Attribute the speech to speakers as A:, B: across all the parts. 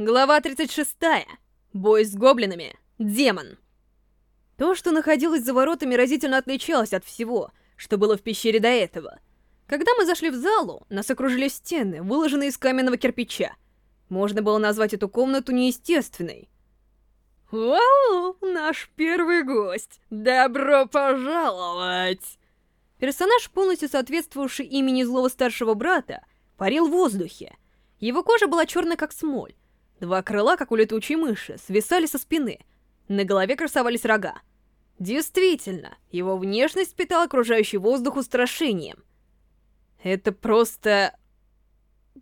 A: Глава 36. Бой с гоблинами. Демон. То, что находилось за воротами, разительно отличалось от всего, что было в пещере до этого. Когда мы зашли в залу, нас окружили стены, выложенные из каменного кирпича. Можно было назвать эту комнату неестественной. «Вау, наш первый гость! Добро пожаловать!» Персонаж, полностью соответствовавший имени злого старшего брата, парил в воздухе. Его кожа была черной, как смоль, Два крыла, как у летучей мыши, свисали со спины. На голове красовались рога. Действительно, его внешность питала окружающий воздух устрашением. Это просто...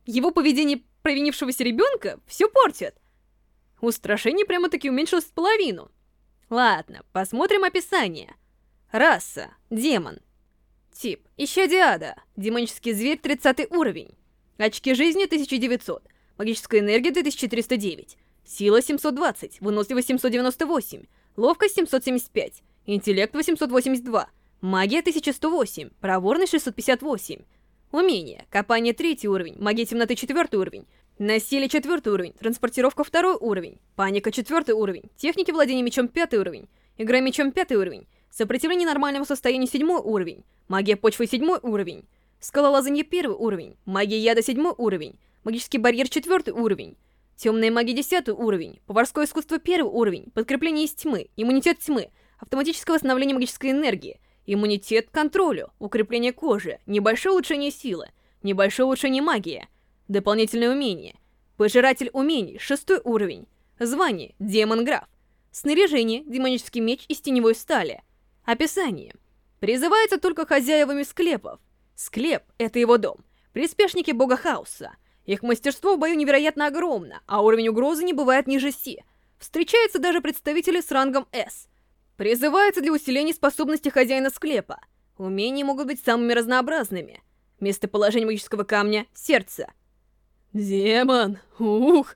A: Его поведение провинившегося ребенка все портит. Устрашение прямо-таки уменьшилось в половину. Ладно, посмотрим описание. Раса. Демон. Тип. Ищадиада. Демонический зверь 30 уровень. Очки жизни 1900. Магическая энергия 2309. Сила 720. Выносливость 798. Ловкость 775. Интеллект 882. Магия 1108. Проворность 658. Умение. Копание 3 уровень. Магия темноты 4 уровень. Насилие 4 уровень. Транспортировка 2 уровень. Паника 4 уровень. Техники владения мечом 5 уровень. Игра мечом 5 уровень. Сопротивление нормальному состоянию 7 уровень. Магия почвы 7 уровень. Скалолазание 1 уровень. Магия яда 7 уровень. Магический барьер 4 уровень. Темная магия 10 уровень. Поварское искусство 1 уровень. Подкрепление из тьмы. Иммунитет тьмы. Автоматическое восстановление магической энергии. Иммунитет к контролю. Укрепление кожи. Небольшое улучшение силы. Небольшое улучшение магии. Дополнительное умение. Пожиратель умений. 6 уровень. Звание. Демон-граф. Снаряжение. Демонический меч из теневой стали. Описание. Призывается только хозяевами склепов. Склеп — это его дом. Приспешники бога хаоса. Их мастерство в бою невероятно огромно, а уровень угрозы не бывает ниже Си. Встречаются даже представители с рангом С. Призывается для усиления способности хозяина склепа. Умения могут быть самыми разнообразными. Местоположение магического камня — сердце. Демон! Ух!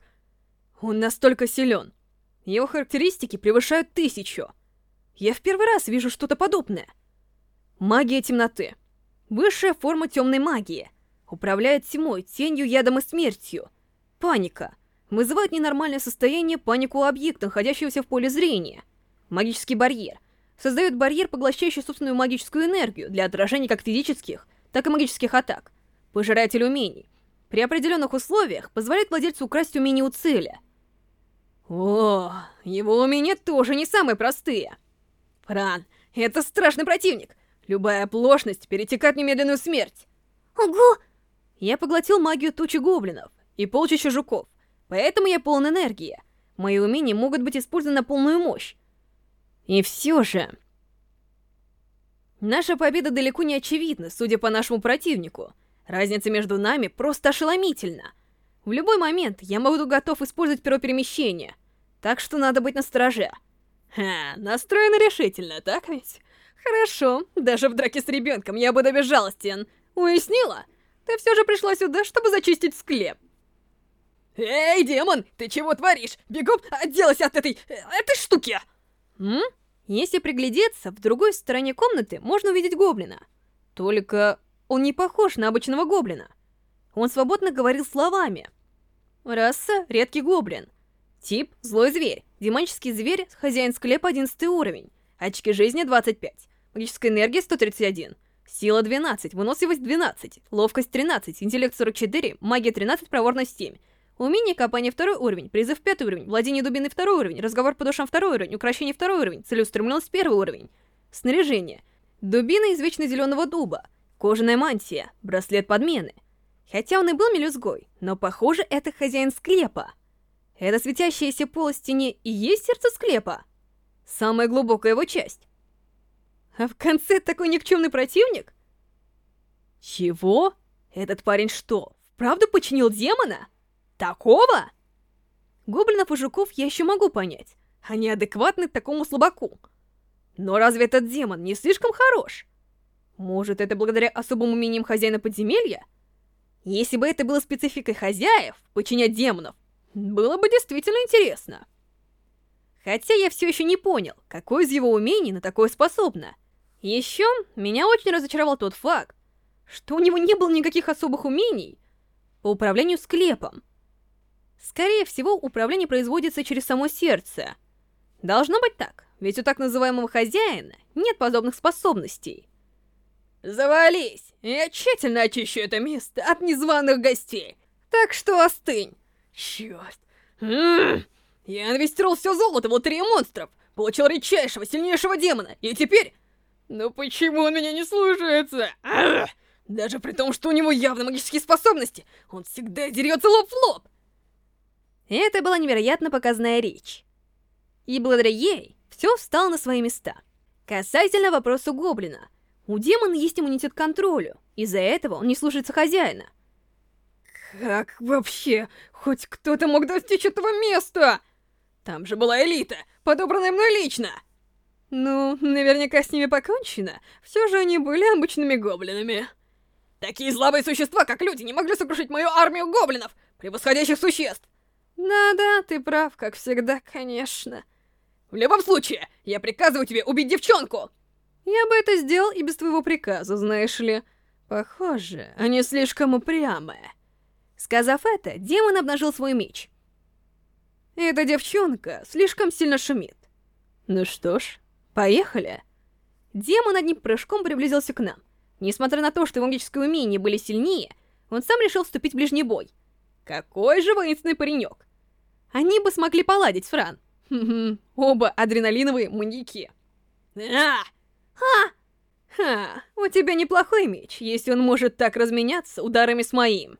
A: Он настолько силен. Его характеристики превышают тысячу. Я в первый раз вижу что-то подобное. Магия темноты. Высшая форма темной магии — Управляет тьмой, тенью, ядом и смертью. Паника. Вызывает ненормальное состояние панику объекта, находящегося в поле зрения. Магический барьер. Создает барьер, поглощающий собственную магическую энергию для отражения как физических, так и магических атак. Пожиратель умений. При определенных условиях позволяет владельцу украсть умение у цели. О, его умения тоже не самые простые. Фран, это страшный противник. Любая оплошность перетекает в немедленную смерть.
B: Ого!
A: Я поглотил магию тучи гоблинов и полчища жуков, поэтому я полон энергии. Мои умения могут быть использованы на полную мощь. И все же... Наша победа далеко не очевидна, судя по нашему противнику. Разница между нами просто ошеломительна. В любой момент я буду готов использовать переперемещение, так что надо быть настороже. Ха, настроена решительно, так ведь? Хорошо, даже в драке с ребенком я буду безжалостен. Уяснила? Ты все же пришла сюда, чтобы зачистить склеп. Эй, демон, ты чего творишь? Бегом отделайся от этой... этой штуки! М? Если приглядеться, в другой стороне комнаты можно увидеть гоблина. Только он не похож на обычного гоблина. Он свободно говорил словами. Раса — редкий гоблин. Тип — злой зверь. Демонический зверь — хозяин склепа 11 уровень. Очки жизни 25. Магическая энергия 131. Сила 12, выносливость 12, ловкость 13, интеллект 44, магия 13, проворность 7. Умение копания 2 уровень, призыв 5 уровень, владение дубиной 2 уровень, разговор по душам 2 уровень, украшение 2 уровень, целеустремленность 1 уровень. Снаряжение. Дубина из вечно зеленого дуба, кожаная мантия, браслет подмены. Хотя он и был мелюзгой, но похоже это хозяин склепа. Эта светящаяся полость тени и есть сердце склепа. Самая глубокая его часть. А в конце такой никчемный противник? Чего? Этот парень что, вправду починил демона? Такого? Гоблинов и жуков я еще могу понять. Они адекватны такому слабаку. Но разве этот демон не слишком хорош? Может, это благодаря особым умениям хозяина подземелья? Если бы это было спецификой хозяев, подчинять демонов, было бы действительно интересно. Хотя я все еще не понял, какое из его умений на такое способно. Еще меня очень разочаровал тот факт, что у него не было никаких особых умений по управлению склепом. Скорее всего, управление производится через само сердце. Должно быть так, ведь у так называемого хозяина нет подобных способностей. Завались! Я тщательно очищу это место от незваных гостей, так что остынь. Черт. М-м-м. Я инвестировал все золото в лотерею монстров, получил редчайшего, сильнейшего демона, и теперь... Ну почему он меня не слушается? Ах! Даже при том, что у него явно магические способности, он всегда дерется лоб в лоб. Это была невероятно показная речь. И благодаря ей все встало на свои места. Касательно вопроса Гоблина. У демона есть иммунитет к контролю, из-за этого он не слушается хозяина. Как вообще хоть кто-то мог достичь этого места? Там же была элита, подобранная мной лично. Ну, наверняка с ними покончено. Все же они были обычными гоблинами. Такие слабые существа, как люди, не могли сокрушить мою армию гоблинов, превосходящих существ. Да-да, ты прав, как всегда, конечно. В любом случае, я приказываю тебе убить девчонку! Я бы это сделал и без твоего приказа, знаешь ли. Похоже, они слишком упрямые. Сказав это, демон обнажил свой меч. Эта девчонка слишком сильно шумит. Ну что ж, поехали. Демон одним прыжком приблизился к нам. Несмотря на то, что его магические умения были сильнее, он сам решил вступить в ближний бой. Какой же воинственный паренек. Они бы смогли поладить, Фран. Оба адреналиновые маньяки. А! Ха! Ха, у тебя неплохой меч, если он может так разменяться ударами с моим.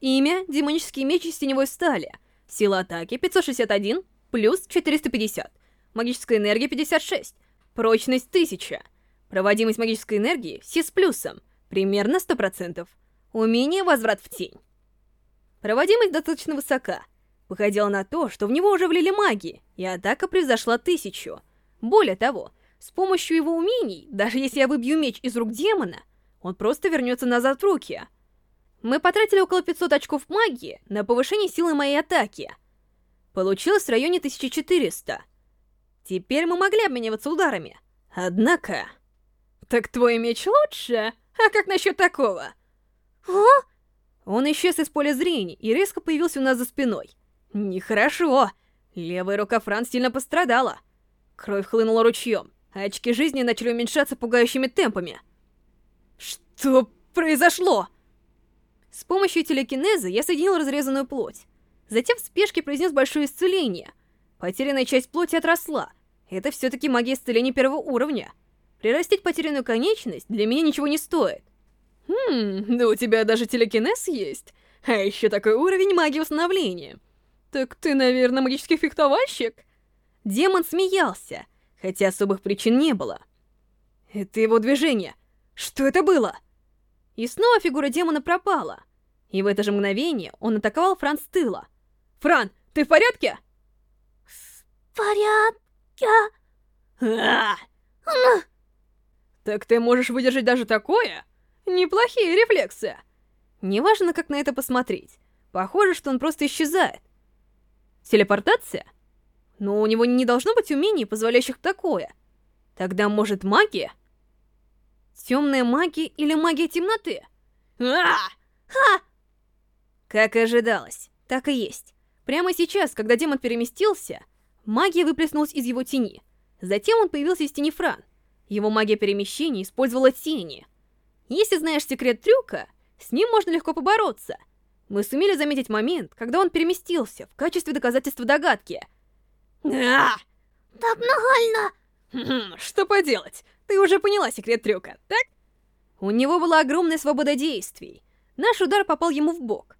A: Имя — демонический меч из теневой стали. Сила атаки 561 плюс 450. Магическая энергия 56. Прочность 1000. Проводимость магической энергии все с плюсом, примерно 100%. Умение возврат в тень. Проводимость достаточно высока. Выходило на то, что в него уже влили маги, и атака превзошла тысячу. Более того, с помощью его умений, даже если я выбью меч из рук демона, он просто вернется назад в руки. Мы потратили около 500 очков магии на повышение силы моей атаки. Получилось в районе 1400. Теперь мы могли обмениваться ударами. Однако... Так твой меч лучше? А как насчет такого? А? Он исчез из поля зрения и резко появился у нас за спиной. Нехорошо. Левая рука Франц сильно пострадала. Кровь хлынула ручьем очки жизни начали уменьшаться пугающими темпами. Что произошло? С помощью телекинеза я соединил разрезанную плоть. Затем в спешке произнес большое исцеление. Потерянная часть плоти отросла. Это все-таки магия исцеления первого уровня. Прирастить потерянную конечность для меня ничего не стоит. Хм, да у тебя даже телекинез есть. А еще такой уровень магии установления. Так ты, наверное, магический фехтовальщик? Демон смеялся хотя особых причин не было. Это его движение. Что это было? И снова фигура демона пропала. И в это же мгновение он атаковал Фран с тыла. «Фран, ты в порядке?»
B: «В порядке?»
A: а Так ты можешь выдержать даже такое? Неплохие рефлексы. Неважно, как на это посмотреть. Похоже, что он просто исчезает. Телепортация? Но у него не должно быть умений, позволяющих такое. Тогда, может, магия? Темная магия или магия темноты? А! Ха! Как и ожидалось, так и есть. Прямо сейчас, когда демон переместился, магия выплеснулась из его тени. Затем он появился из тени Фран. Его магия перемещения использовала тени. Если знаешь секрет трюка, с ним можно легко побороться. Мы сумели заметить момент, когда он переместился в качестве доказательства догадки —
B: а! Так нахально!
A: Что поделать? Ты уже поняла секрет трюка, так? У него была огромная свобода действий. Наш удар попал ему в бок.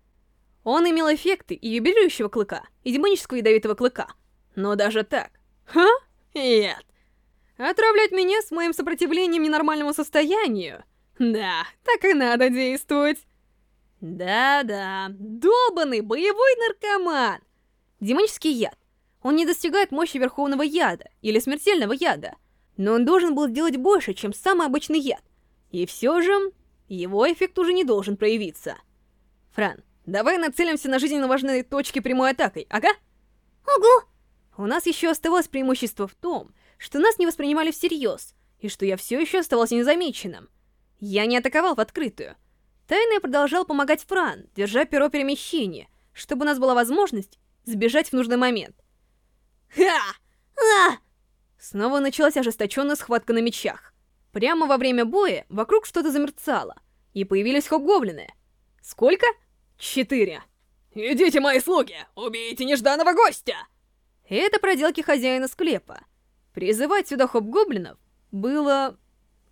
A: Он имел эффекты и юбилирующего клыка, и демонического ядовитого клыка. Но даже так... Ха? Нет. Отравлять меня с моим сопротивлением ненормальному состоянию? Да, так и надо действовать. Да-да, долбанный боевой наркоман. Демонический яд. Он не достигает мощи Верховного Яда или Смертельного Яда, но он должен был сделать больше, чем самый обычный яд. И все же, его эффект уже не должен проявиться. Фран, давай нацелимся на жизненно важные точки прямой атакой, ага?
B: Ого!
A: У нас еще оставалось преимущество в том, что нас не воспринимали всерьез, и что я все еще оставался незамеченным. Я не атаковал в открытую. Тайно я продолжал помогать Фран, держа перо перемещения, чтобы у нас была возможность сбежать в нужный момент. Ха!
B: А!
A: Снова началась ожесточенная схватка на мечах. Прямо во время боя вокруг что-то замерцало, и появились хоб-гоблины. Сколько? Четыре. «Идите, мои слуги! Убейте нежданного гостя!» Это проделки хозяина склепа. Призывать сюда хоб-гоблинов было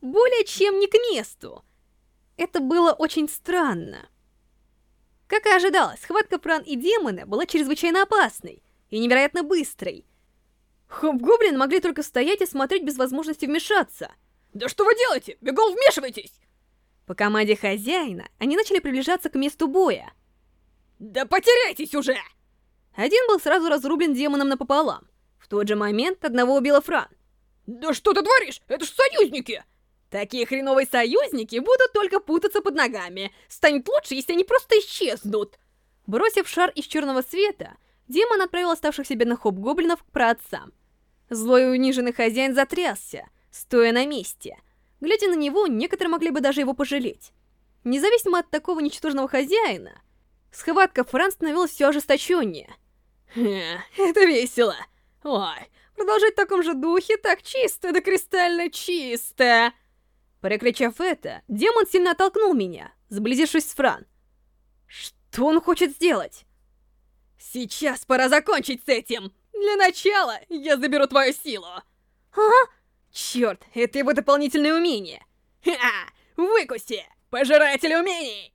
A: более чем не к месту. Это было очень странно. Как и ожидалось, схватка Пран и демона была чрезвычайно опасной и невероятно быстрой. Хоб-гоблины могли только стоять и смотреть без возможности вмешаться. «Да что вы делаете? Бегом вмешивайтесь!» По команде хозяина они начали приближаться к месту боя. «Да потеряйтесь уже!» Один был сразу разрублен демоном напополам. В тот же момент одного убила Фран. «Да что ты творишь? Это ж союзники!» Такие хреновые союзники будут только путаться под ногами. Станет лучше, если они просто исчезнут. Бросив шар из черного света, демон отправил оставшихся бедных хоп-гоблинов к праотцам. Злой и униженный хозяин затрясся, стоя на месте. Глядя на него, некоторые могли бы даже его пожалеть. Независимо от такого ничтожного хозяина, схватка Фран становилась все ожесточеннее. это весело. Ой, продолжать в таком же духе так чисто, да кристально чисто. Прокричав это, демон сильно оттолкнул меня, сблизившись с Фран. Что он хочет сделать? Сейчас пора закончить с этим. Для начала я заберу твою силу.
B: А?
A: Черт, это его дополнительное умение. Ха! Выкуси! Пожиратель умений!